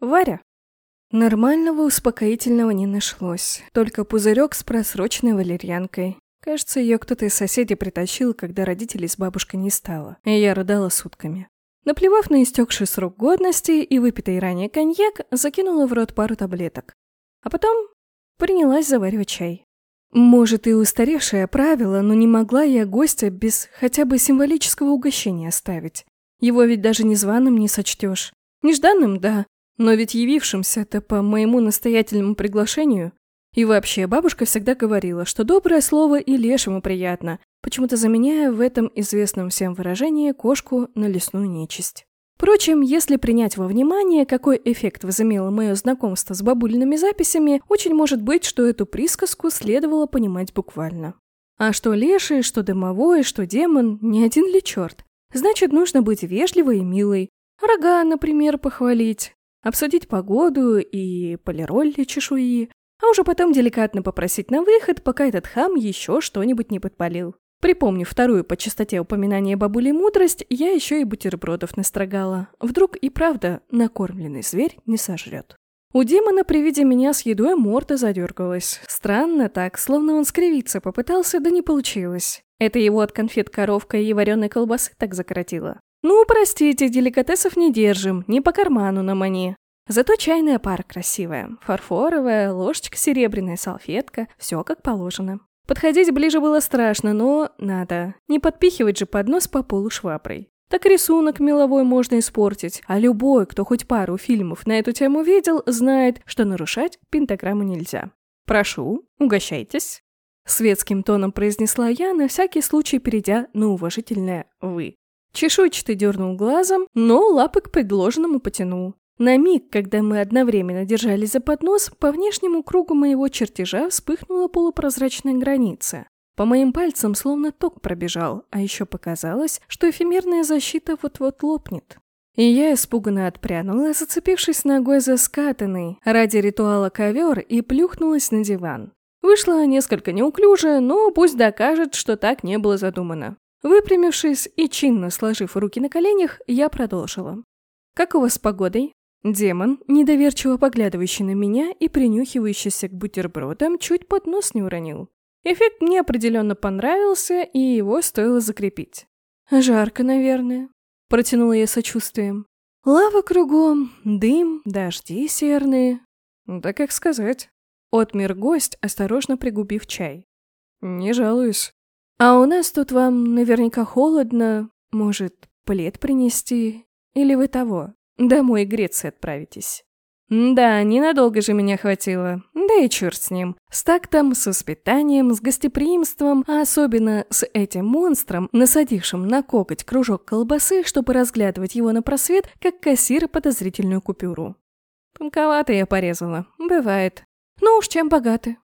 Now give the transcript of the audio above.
Варя. Нормального успокоительного не нашлось, только пузырек с просроченной валерьянкой. Кажется, ее кто-то из соседей притащил, когда родителей с бабушкой не стало, и я рыдала сутками. Наплевав на истекший срок годности и выпитый ранее коньяк, закинула в рот пару таблеток. А потом принялась заваривать чай. Может, и устаревшее правило, но не могла я гостя без хотя бы символического угощения оставить. Его ведь даже незваным не сочтешь. Нежданным – да, но ведь явившимся-то по моему настоятельному приглашению. И вообще, бабушка всегда говорила, что доброе слово и лешему приятно, почему-то заменяя в этом известном всем выражении кошку на лесную нечисть. Впрочем, если принять во внимание, какой эффект возымело мое знакомство с бабулиными записями, очень может быть, что эту присказку следовало понимать буквально. А что леший, что дымовой, что демон, не один ли черт? Значит, нужно быть вежливой и милой. Рога, например, похвалить, обсудить погоду и полироль для чешуи, а уже потом деликатно попросить на выход, пока этот хам еще что-нибудь не подпалил. Припомнив вторую по частоте упоминания бабули мудрость, я еще и бутербродов настрогала. Вдруг и правда накормленный зверь не сожрет. У демона при виде меня с едой морда задергалась. Странно так, словно он скривиться попытался, да не получилось. Это его от конфет коровка и вареной колбасы так закоротило. Ну, простите, деликатесов не держим, не по карману на мане. Зато чайная пара красивая. Фарфоровая, ложечка серебряная, салфетка. Все как положено. Подходить ближе было страшно, но надо. Не подпихивать же поднос по полу шваброй. Так рисунок меловой можно испортить, а любой, кто хоть пару фильмов на эту тему видел, знает, что нарушать пентаграмму нельзя. «Прошу, угощайтесь», — светским тоном произнесла я, на всякий случай перейдя на уважительное «вы». Чешуйчатый дернул глазом, но лапы к предложенному потянул. На миг, когда мы одновременно держались за поднос, по внешнему кругу моего чертежа вспыхнула полупрозрачная граница. По моим пальцам словно ток пробежал, а еще показалось, что эфемерная защита вот-вот лопнет. И я испуганно отпрянула, зацепившись ногой за скатанный ради ритуала ковер и плюхнулась на диван. Вышло несколько неуклюже, но пусть докажет, что так не было задумано. Выпрямившись и чинно сложив руки на коленях, я продолжила. «Как у вас с погодой?» Демон, недоверчиво поглядывающий на меня и принюхивающийся к бутербродам, чуть под нос не уронил. Эффект мне определенно понравился, и его стоило закрепить. «Жарко, наверное», — протянула я сочувствием. «Лава кругом, дым, дожди серные». «Да как сказать». Отмер гость, осторожно пригубив чай. «Не жалуюсь». «А у нас тут вам наверняка холодно. Может, плед принести? Или вы того, Домой греться отправитесь. Да, ненадолго же меня хватило. Да и черт с ним. С тактом, с воспитанием, с гостеприимством, а особенно с этим монстром, насадившим на коготь кружок колбасы, чтобы разглядывать его на просвет, как кассир подозрительную купюру. Тонковато я порезала. Бывает. Ну уж чем богаты.